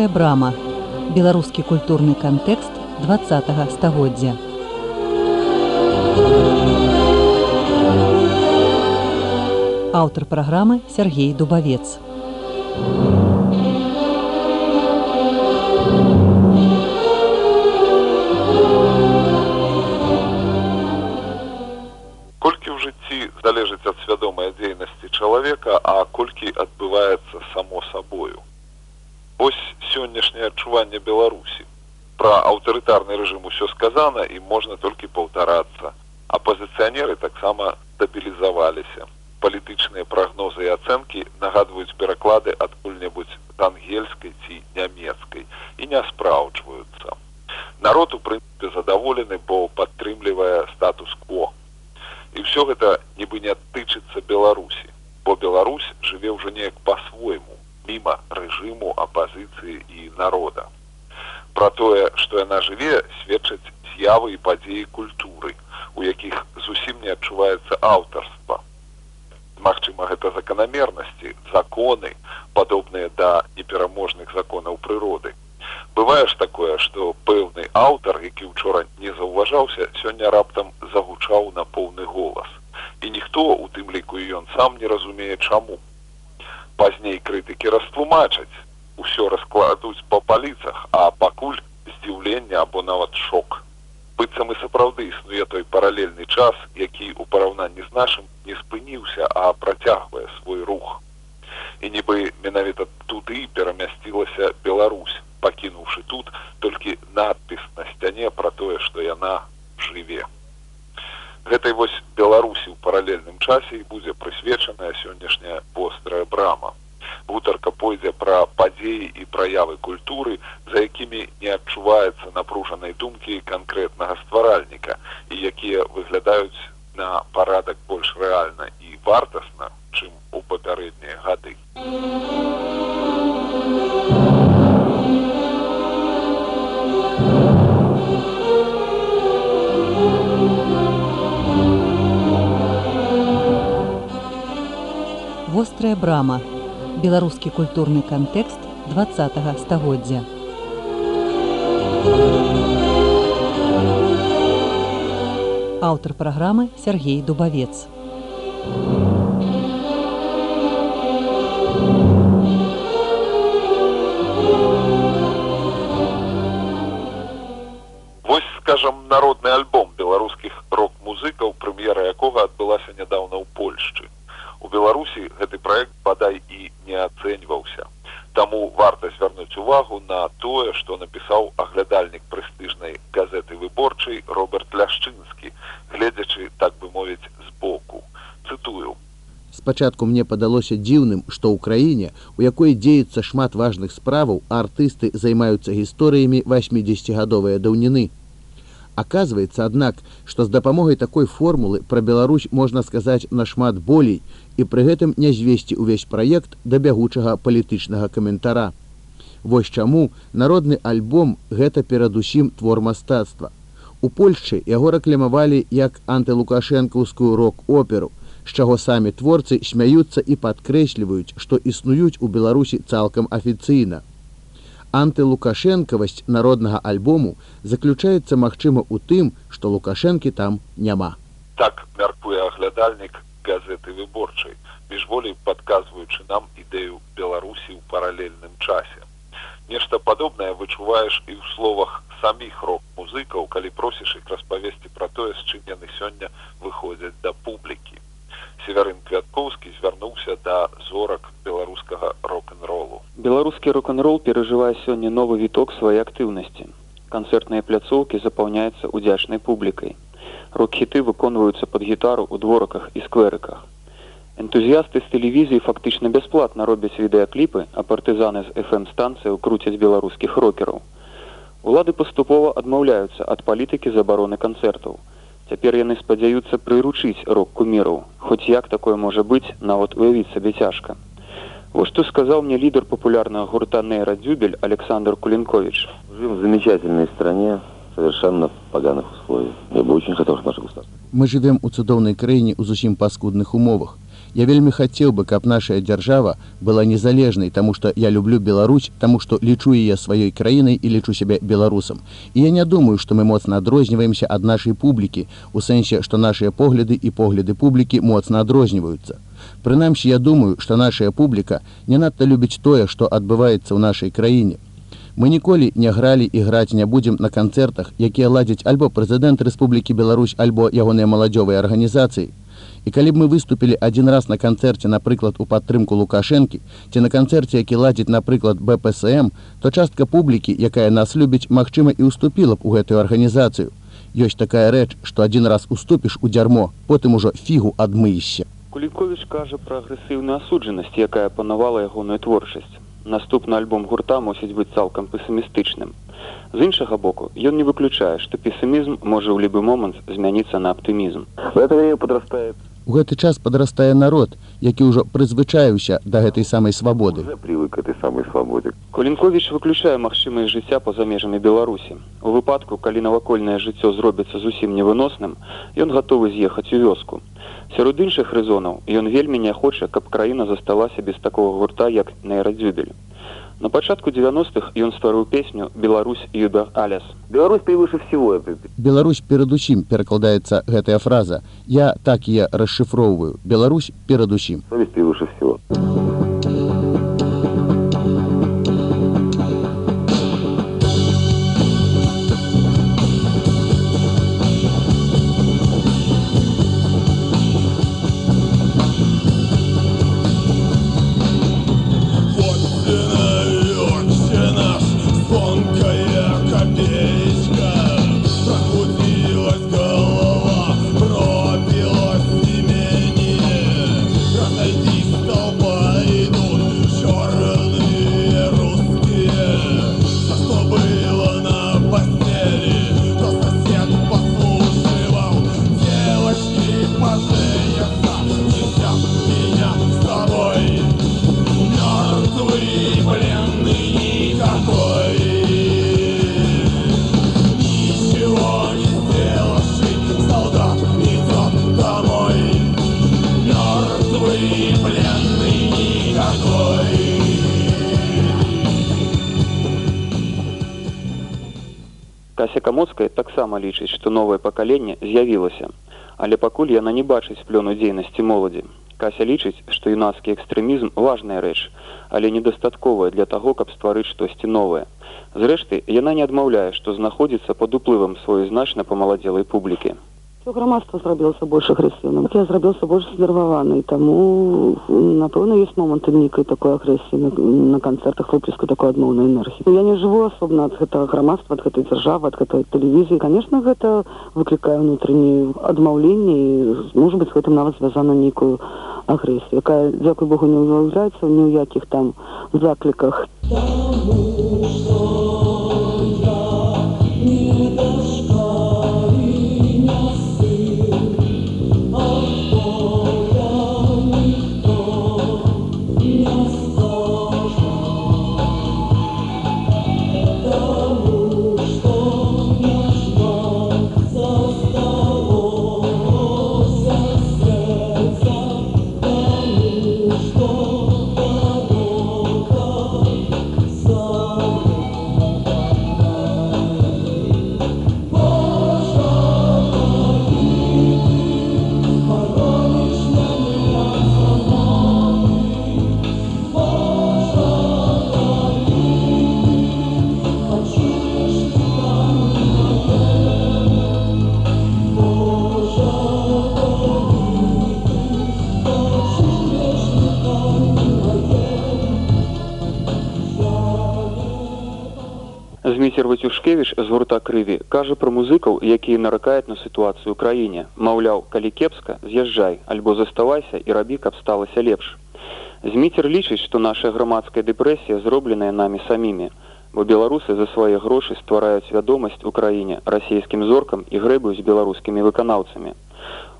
вострая брама. Беларускі культурны кантэкст два стагоддзя. Аўтар праграмы Сергей дубавец. Колькі ў жыцці залежыць ад свядомай дзейнасці чалавека а колькі адбываецца сённяшняе адчуванне беларусі про аўтарытарны рэжым усё сказана і можна толькі паўтарацца апозіцыянеры таксама стабілізаваліся палітычныя прагнозы і ацэнкі нагадваюць пераклады адкуль-небудзь ангельскай ці нямецкай і не спраўджваюцца народ у прынцыпе задаволены бо падтрымлівае статус-кво. І ўсё гэта нібы не тычыцца беларусі бо беларусь жыве ўжо неяк по-свойму міма рэжыму апазіцыі і народа. Пра тое што яна жыве сведчаць з'явы і падзеі культуры у якіх зусім не адчуваецца аўтарства. Магчыма гэта заканамернасці законы падобныя да непераможных законаў прыроды. Бывае ж такое што пэўны аўтар які учора не заўважаўся сёння раптам загучаў на поўны голас. І ніхто у тым ліку ён сам не разумее чаму пазней крытыкі растлумачаць усё раскладуць па паліцах а пакуль здзіўлення або нават шок. Быццам і сапраўды існуе той паралельны час які ў параўнанні з нашым не спыніўся а працягвае свой рух. І нібы менавіта туды перамясцілася Беларусь пакінуўшы тут толькі надпіс на сцяне пра тое што яна жыве гэтай вось беларусі ў паралельным часе і будзе прысвечаная сённяшняя вострая брама. Гутарка пойдзе пра падзеі і праявы культуры за якімі не адчуваецца напружанай думкі канкрэтнага стваральніка беларускі культурны кантэкст два стагоддзя. Аўтар праграмы Сергей дубавец. Вось скажем народны альбом беларускіх рок-музыкаў прэм'ера якога адбылася нядаўна ў польшчы. У беларусі гэты проект бадай і не ацэньваўся таму варта увагу на тое што напісаў аглядальнік прэстыжнай газеты выборчай роберт ляшчынскі гледзячы так бы мовіць збоку. Цытую. Спачатку мне падалося дзіўным што ў краіне у якой дзеецца шмат важных справаў артысты займаюцца гісторыямі 80гадовыя даўніны. Аказваецца, аднак, што з дапамогай такой формулы пра Беларусь можна сказаць нашмат болей і пры гэтым не звесці ўвесь праект да бягучага палітычнага каментара. Вось чаму народны альбом гэта перадусім твор мастацтва. У Польшчы яго рэкламавалі як антылукашэнкаўскую рок-оперу, з чаго самі творцы смяюцца і падкрэсліваюць, што існуюць у Беларусі цалкам афіцыйна. Антылукашэнкавасць народнага альбому заключаецца магчыма ў тым што лукашэнкі там няма. Так мяркуе аглядальнік газеты выборчай міжволей падказваючы нам ідэю беларусі ў паралельным часе нешта падобнае вычуваеш і ў словах саміх рок-музыкаў калі просіш іх распавесці пра тое з чым яны сёння выходзяць да публікі северын квяткоўскі звярнуўся да зорак беларускага рок-н-ролу беларускі рок-н-рол перажывае сёння новы віток свае актыўнасці канцэртныя пляцоўкі запаўняюцца удзячнай публікай рок-хіты выконваюцца пад гітару ў двораках і скверыках энтузіясты з тэлевізіі фактычна бясплатна робяць відэакліпы а партызаны з фм станцыяў круцяць беларускіх рокераў улады паступова адмаўляюцца ад палітыкі забароны канцэртаў Цяпер яны спадзяюцца прыручыць рок куміраў, хоць як такое можа быць, нават уявіць сабе цяжка. Вот что сказал мне лидер популярного гурта Нейра Дюбель Александр Кулинкович. Живем в замечательной стране, совершенно в поганых условиях. Я бы очень хотел, чтобы наше государство. Мы живем у цудоўнай краіне ў зусім паскудных умовах. Я вельмі хацеў бы, каб нашая дзяржава была незалежнай, таму што я люблю Беларусь, таму што лічу яе сваёй краінай і лічу сябе беларусам. І я не думаю, што мы моцна адрозніваемся ад нашай публікі, у сэнсе, што нашыя погляды і погляды публікі моцна адрозніваюцца. Прынамсі я думаю, што нашая публіка не надта любіць тое, што адбываецца ў нашай краіне. Мы ніколі не гралі і граць не будзем на канцэртах, якія ладзяць альбо прэзідэнт Рэспублікі Беларусь альбо ягоныя маладзёвыя арганізацыі. І калі б мы выступілі адзін раз на канцэрце, напрыклад, у падтрымку Лукашэнкі, ці на канцэрце, які ладзіць, напрыклад, БПСМ, то частка публікі, якая нас любіць, магчыма, і ўступіла б у гэтую арганізацыю. Ёсць такая рэч, што адзін раз уступіш у дзярмо, потым ужо фігу адмыішся. Куліковіч кажа пра агрэсіўную асуджанасць, якая панавала ягоную творчасць. Наступны альбом гурта мусіць быць цалкам песімістычным. З іншага боку, ён не выключае, што песімізм можа ў любы момант змяніцца на аптымізм. В это время подрастает, У гэты час падрастае народ, які ўжо прызвычаюся да гэтай самай свабоды. уже привык к этой самой свободе. Кулінковіч выключае магчымасць жыцця па-за межамі Беларусі. У выпадку, калі навакольнае жыццё зробіцца зусім невыносным, ён гатовы з'ехаць у вёску. Сярод іншых рэзонаў ён вельмі не хоча, каб краіна засталася без такога гурта, як нейрадзюбель. На пачатку 90-х ён стварыў песню Беларусь Юбер Аляс. Беларусь превыше всего. Беларусь перадусім перакладаецца гэтая фраза. Я так я расшыфроўваю. Беларусь перадусім. Совесть превыше всего. Кася Камоцкая таксама лічыць, што новае пакаленне з'явілася, але пакуль яна не бачыць плёну дзейнасці моладзі. Кася лічыць, што юнацкі экстрэмізм важная рэч, але недастатковая для таго, каб стварыць штосьці новае. Зрэшты, яна не адмаўляе, што знаходзіцца пад уплывам сваёй значна памаладзелай публікі. Все грамадства зрабілася больш агрэсіўным. Я зрабіўся больш знерваваны, таму напэўна ёсць моманты нейкай такой агрэсіі на, на канцэртах выплеску такой адмоўнай энергіі. Я не жыву асобна ад гэтага грамадства, ад гэтай дзяржавы, ад гэтай тэлевізіі. Канешне, гэта выклікае ўнутранне адмаўленне і можа быць гэтым нават звязана нейкую агрэсію, якая дзякуй Богу не ўяўляецца ні ў якіх там закліках Зміцер крыві кажа пра музыкаў, якія наракаюць на сітуацыю ў краіне. Маўляў, калі кепска, з'язджай, альбо заставайся і рабі, каб сталася лепш. Зміцер лічыць, што наша грамадская дэпрэсія зробленая намі самімі, бо беларусы за свае грошы ствараюць вядомасць у краіне расійскім зоркам і грэбуюць беларускімі выканаўцамі.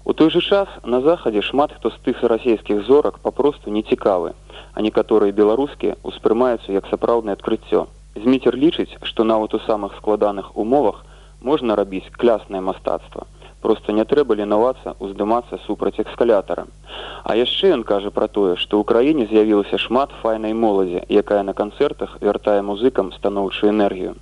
У той жа час на захадзе шмат хто з тых расійскіх зорак папросту не цікавы, а некаторыя беларускія ўспрымаюцца як сапраўднае адкрыццё. Зміцер лічыць, што нават у самых складаных умовах можна рабіць кляснае мастацтва. просто не трэба ленавацца уздымацца супраць экскалятара а яшчэ ён кажа пра тое што ў краіне з'явілася шмат файнай моладзі якая на канцэртах вяртае музыкам станоўчую энергію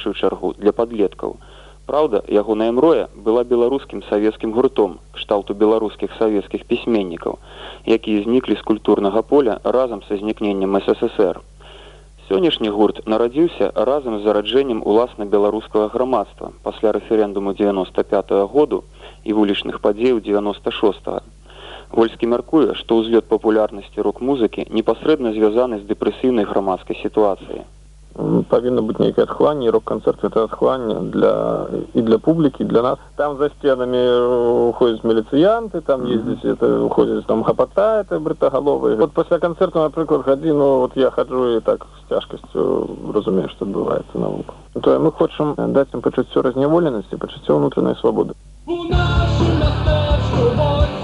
першую чаргу для падлеткаў. Праўда, ягоная мроя была беларускім савецкім гуртом кшталту беларускіх савецкіх пісьменнікаў, якія зніклі з культурнага поля разам са знікненнем ССР. Сённяшні гурт нарадзіўся разам з зараджэннем уласна беларускага грамадства пасля рэферэндуму 95 -го году і вулічных падзеяў 96. -го. Вольскі мяркуе, што ўзлёт папулярнасці рок-музыкі непасрэдна звязаны з дэпрэсіўнай грамадскай сітуацыяй. Павінна быць нейкае адхванне рок-канцэрт это адхванне для і для публікі для нас. Там за сценамі уходзяць міліцыянты там ездзіць это уходзяць там гапата это брытагаловы вот пасля канцэрту напрыклад гадзіну вот я хаджу і так з цяжкасцю разумею што адбываецца навуку то мы хочам даць ім пачуццё разняволенасці пачуццё ўнутранай свабоды У нашым мястэчку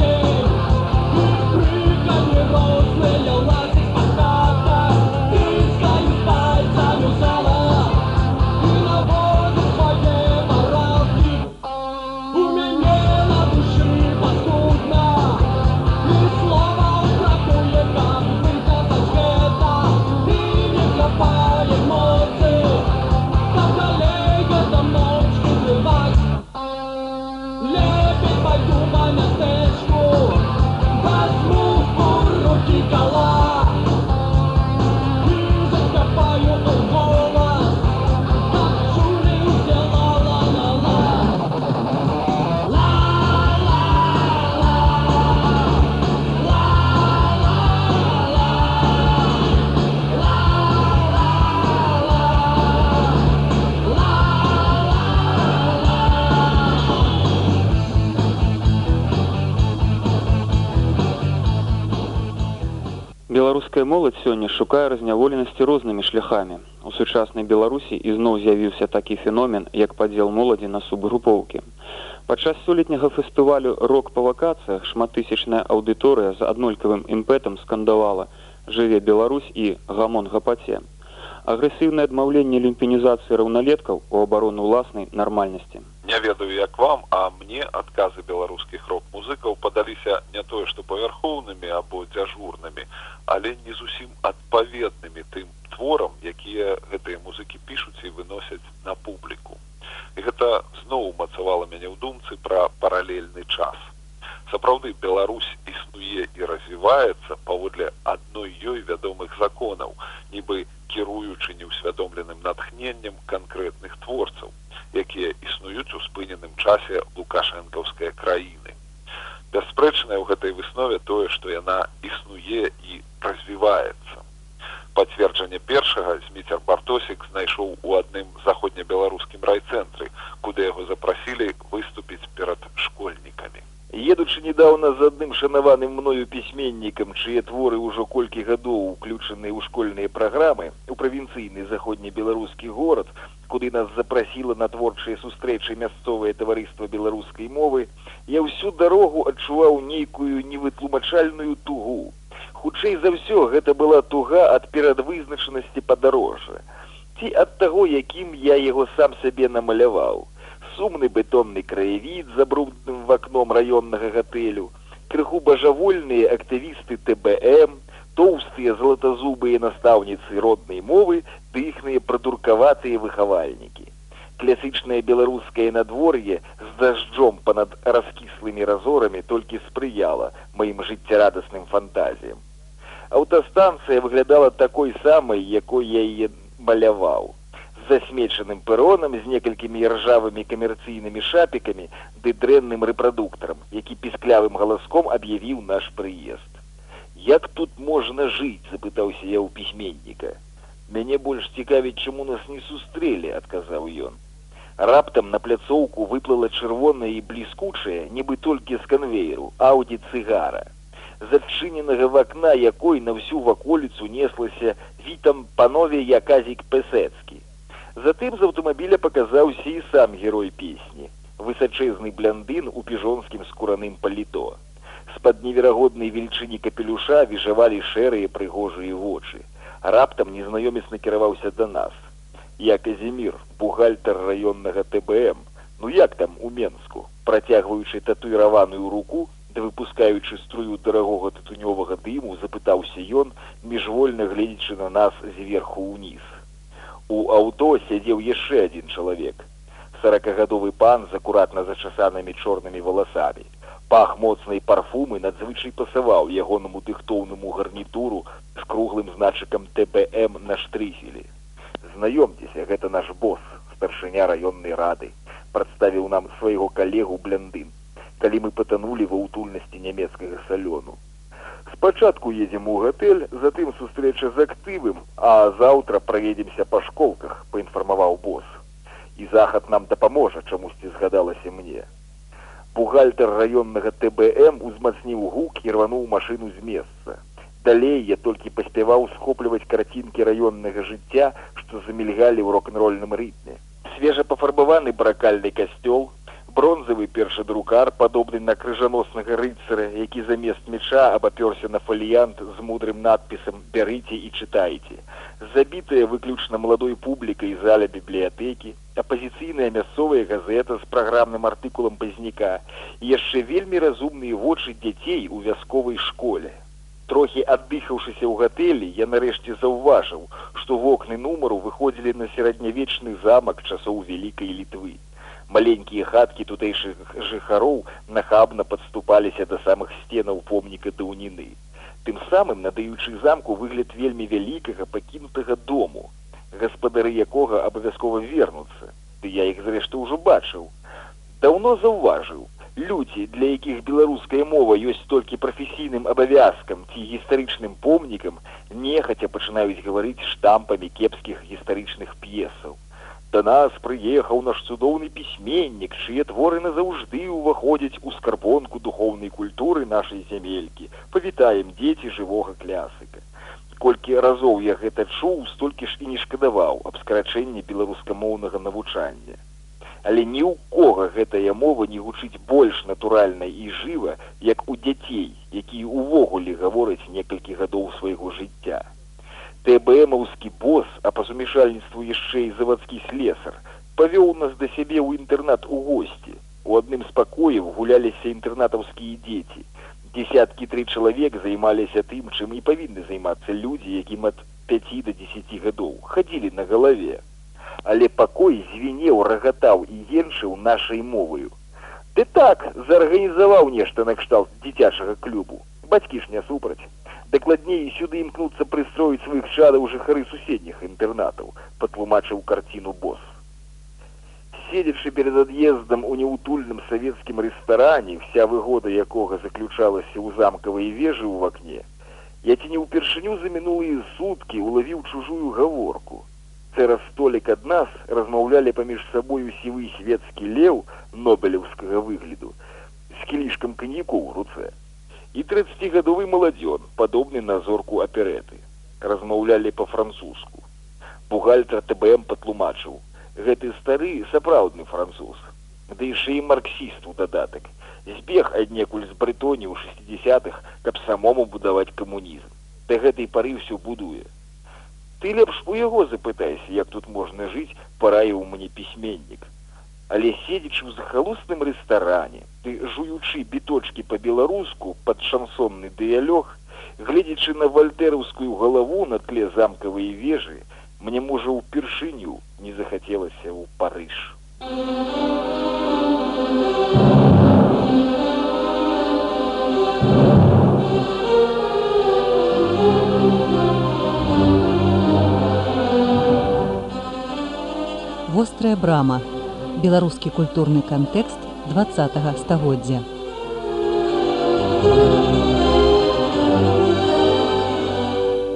Беларуская моладзь сёння шукае разняволенасці рознымі шляхамі. У сучаснай Беларусі ізноў з'явіўся такі феномен, як падзел моладзі на субгрупоўкі. Падчас сёлетняга фестывалю рок па вакацыях шматтысячная аўдыторыя з аднолькавым імпэтам скандавала жыве Беларусь і гамон гапаце. Агрэсіўнае адмаўленне люмпенізацыі раўналеткаў у абарону ўласнай нармальнасці. Не ведаю як вам, а мне адказы беларускіх рок-музыкаў падаліся не тое што павярхоўнымі або дзяжурнымі, але не зусім адпаведнымі тым творам, якія гэтыя музыкі пішуць і выносяць на публіку. І гэта зноў умацавала мяне ў думцы пра паралельны час. Сапраўды Беларусь існуе і развіваецца паводле адной ёй вядомых законаў, нібы кіруючы неўсвядомленым натхненнем канкрэтных творцаў, якія існуюць у спыненым часе лукашэнкаўскай краіны. Бясспрэчнае ў гэтай выснове тое, што яна існуе і развіваецца. Пацверджанне першага зміцер бартосік знайшоў у адным заходнебеларускім райцэнтры, куды яго запрасілі выступіць перад школьнікамі. Едучы недаўна з адным шанаваным мною пісьменнікам, чые творы ўжо колькі гадоў уключаныя ў школьныя праграмы у правінцыйны заходнебеларускі горад, куды нас запрасіла на творчыя сустрэчы мясцовае таварыства беларускай мовы, я ўсю дарогу адчуваў нейкую невытлумачальную тугу. Хутчэй за ўсё гэта была туга ад перадвызначанасці падарожжа. Ці ад таго, якім я яго сам сабе намаляваў. Сумны бетонны краявід за брудным вакном раённага гатэлю, крыху бажавольныя актывісты ТБМ, тоўстыя златазубыя настаўніцы роднай мовы ды іхныя прадуркаватыя выхавальнікі. Класычнае беларускае надвор'е з дажджом панад раскіслымі разорамі толькі спрыяла маім жыццярадасным фантазіям. Аўтастанцыя выглядала такой самай, якой я яе маляваў засмечаным перонам з некалькімі ржавымі камерцыйнымі шапікамі ды дрэнным рэпрадуктарам, які пісклявым галаском аб'явіў наш прыезд. Як тут можна жыць, запытаўся я ў пісьменніка. Мяне больш цікавіць, чаму нас не сустрэлі, адказаў ён. Раптам на пляцоўку выплыла чырвоная і бліскучая, нібы толькі з канвейеру, аўдзі цыгара. З адчыненага вакна якой на ўсю ваколіцу неслася вітам панове яказік песецкі. Затым з аўтамабіля паказаўся і сам герой песні, высачэзны бландын у піжонскім скураным паліто. З-пад неверагоднай велічыні капелюша віжавалі шэрыя прыгожыя вочы. Раптам незнаёмец накіраваўся да нас. Я Казімір, бухгалтер раённага ТБМ. Ну як там у Менску, працягваючы татуіраваную руку, да выпускаючы струю дарагога тытунёвага дыму, запытаўся ён, міжвольна гледзячы на нас зверху ўніз. У аўто сядзеў яшчэ адзін чалавек. Саракагадовы пан з акуратна зачасанымі чорнымі валасамі. Пах моцнай парфумы надзвычай пасаваў ягонаму дыхтоўнаму гарнітуру з круглым значыкам ТБМ на штрыфелі. Знаёмцеся, гэта наш босс, старшыня раённай рады, прадставіў нам свайго калегу бляндын, калі мы патанулі ва ўтульнасці нямецкага салёну. Спачатку едзем у гатэль, затым сустрэча з актывым, а заўтра праедземся па школках, паінфармаваў босс. І захад нам дапаможа, чамусьці згадалася мне. Бухгалтер раённага ТБМ узмацніў гук і рвануў машыну з месца. Далей я толькі паспяваў схопліваць карцінкі раённага жыцця, што замільгалі ў рок-н-рольным рытме. Свежа пафарбаваны бракальны касцёл, бронзавы першы друкар падобны на крыжаноснага рыцара які замест меча абапёрся на фаліянт з мудрым надпісам бярыце і чытайце забітая выключна маладой публікай заля бібліятэкі апазіцыйная мясцовая газета з праграмным артыкулам пазняка яшчэ вельмі разумныя вочы дзяцей у вясковай школе. Трохі аддыхаўшыся ў гатэлі я нарэшце заўважыў што вокны нумару выходзілі на сярэднявечны замак часоў вялікай літвы маленькія хаткі тутэйшых жыхароў нахабна падступаліся да самых сценаў помніка даўніны. Тым самым надаючы замку выгляд вельмі вялікага пакінутага дому, гаспадары якога абавязкова вернуцца, ды я іх зрэшты ўжо бачыў. Даўно заўважыў, людзі, для якіх беларуская мова ёсць толькі прафесійным абавязкам ці гістарычным помнікам, нехаця пачынаюць гаварыць штампамі кепскіх гістарычных п'есаў. Да нас прыехаў наш цудоўны пісьменнік, чые творы назаўжды ўваходзяць у скарбонку духоўнай культуры нашай зямелькі. Павітаем дзеці жывога клясыка. Колькі разоў я гэта чуў, столькі ж і не шкадаваў аб скарачэнні беларускамоўнага навучання. Але ні ў кога гэтая мова не гучыць больш натуральна і жыва, як у дзяцей, якія ўвогуле гавораць некалькі гадоў свайго жыцця. ТБМаўскі босс, а па сумешальніцтву яшчэ і завадскі слесар, павёў нас да сябе ў інтэрнат у госці. У адным з пакояў гуляліся інтэрнатаўскія дзеці. Десяткі тры чалавек займаліся тым, чым і павінны займацца людзі, якім ад 5 до 10 гадоў хадзілі на галаве. Але пакой звінеў, рагатаў і енчыў нашай моваю. Ты так зарганізаваў нешта накшталт дзіцячага клубу. Бацькі ж не супраць дакладней сюды імкнуцца прыстроіць сваіх чадаў жыхары суседніх інтэрнатаў патлумачыў карціну босс седзячы перед ад'ездам у неўтульным савецкім рэстаране вся выгода якога заключалася ў замкавай вежы ў вакне я ці не ўпершыню за мінулыя суткі улавіў чужую гаворку. Цераз столік ад нас размаўлялі паміж сабою сівы свецкі леў нобелеўскага выгляду з кілішкам каньяку ў руцэ і 30гадовы маладзён падобны на зорку апереты размаўлялі по-французску бухгалтер тбм патлумачыў гэты стары сапраўдны француз ды яшчэ і марксіст у дадатак. Збег аднекуль з брытоні ў шестидесятых каб самому будаваць камунізм. Да гэтай пары ўсё будуе. Ты лепш у яго запытайся як тут можна жыць параіў мне пісьменнік Але седзячы ў захалусным рэстаране, ты жуючы біточкі па-беларуску пад шансонны дыялёг, гледзячы на вальтэраўскую галаву на тле замкавай вежы, мне можа ўпершыню не захацелася ў парыж. Вострая брама. Беларускі культурны кантэкст 20 стагоддзя.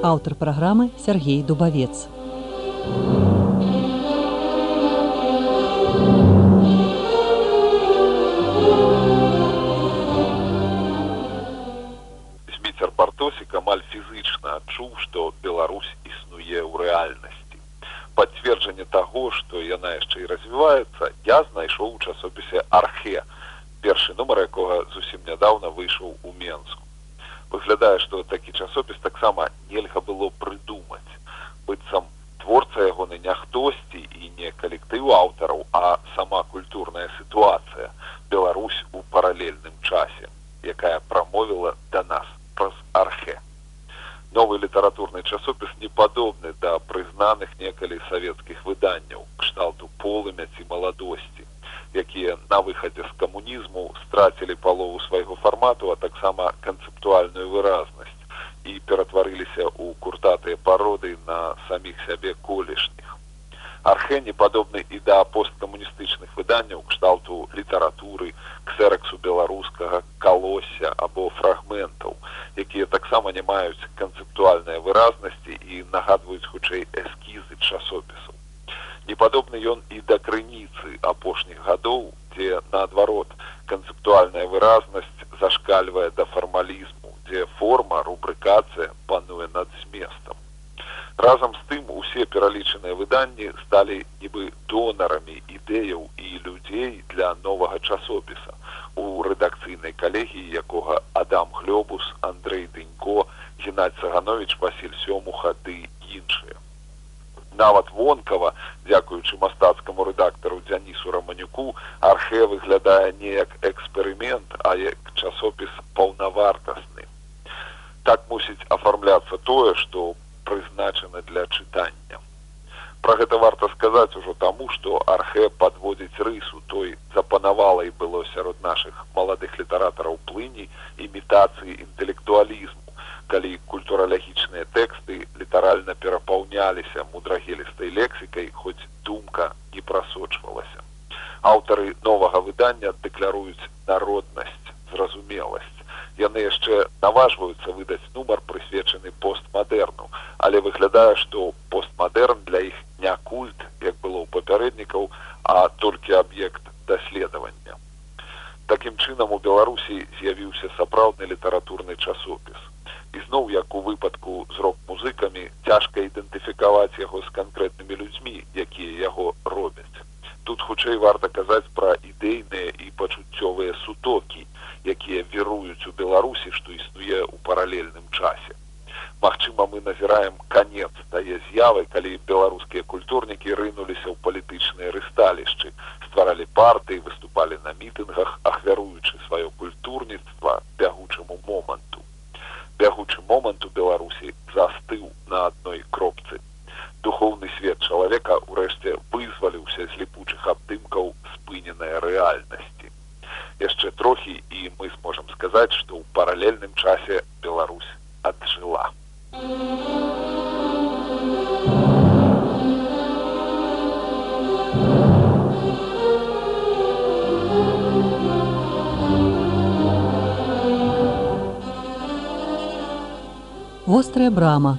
Аўтар праграмы Сергей Дубавец. Зміцер Бартосік амаль фізычна адчуў, што Беларусь існуе ў рэальнасці. Пацверджанне таго, што яна яшчэ і развіваецца, я знайшоў у часопісе архе, першы нумар якога зусім нядаўна выйшаў у Менску. Выглядае, што такі часопіс таксама нельга было прыдумаць. быццам творца ягоны не хтосьці і не калектыў аўтараў, а сама культурная сітуацыя Беларусь у паралельным часе, якая прамовіла да нас праз архе. Новы літаратурны часопіс не падобны да прызнаных некалі савецкіх выданняў кшталту полымя ці маладосці, якія на выхадзе з камунізму страцілі палову свайго фармату, а таксама канцэптуальную выразнасць і ператварыліся ў куртатыя пароды на саміх сябе колішніх. Архе не падобны і да посткамуністычных выданняў кшталту літаратуры, ксераксу беларускага, калося або фрагментаў, якія таксама не маюць канцэптуальнай выразнасці і нагадваюць хутчэй эскізы часопісаў. Не падобны ён і да крыніцы апошніх гадоў, дзе наадварот канцэптуальная выразнасць зашкальвае да фармалізму, дзе форма рубрыкацыя пануе над зместам. Разам з тым усе пералічаныя выданні сталі нібы донарамі ідэяў і людзей для новага часопіса у рэдакцыйнай калегіі якога Адам Глёбус, Андрей Дынько, Геннадь Цаганович, Васіль Сёмуха ды іншыя. Нават вонкава, дзякуючы мастацкаму рэдактару Дзянісу Раманюку, архе выглядае не як эксперымент, а як часопіс паўнавартасны. Так мусіць афармляцца тое, што прызначана для чытання. Пра гэта варта сказаць ужо таму, што архе падводзіць рысу той запанавалай было сярод нашых маладых літаратараў плыні імітацыі інтэлектуалізму, калі культуралагічныя тэксты літаральна перапаўняліся мудрагелістай лексікай, хоць думка не прасочвалася. Аўтары новага выдання дэкляруюць народнасць, зразумеласць. Яны яшчэ наважваюцца выдаць нумар прысвечаны постмадэрну, але выглядае, што постмадэрн для іх не культ, як было ў папярэднікаў, а толькі аб'ект даследавання. Такім чынам у Беларусі з'явіўся сапраўдны літаратурны часопіс. І зноў як у выпадку з рок-музыкамі цяжка ідэнтыфікаваць яго з канкрэтнымі людзьмі, якія яго робяць. Тут хутчэй варта казаць пра ідэйныя і пачуццёвыя сутокі, якія віруюць у Беларусі, што існуе ў паралельным часе. Магчыма, мы назіраем канец тае з'явы, калі беларускія культурнікі рынуліся ў палітычныя рысталішчы, стваралі партыі, выступалі на мітынгах, ахвяруючы сваё культурніцтва бягучаму моманту. Бягучы момант у Беларусі застыў на адной кропцы. Духоўны свет чалавека ўрэшце вызваліўся з ліпучых абдымкаў спыненай рэальнасці. Яшчэ трохі і мы зможам сказаць, што ў паралельным часе Беларусь аджыла. Вострая брама.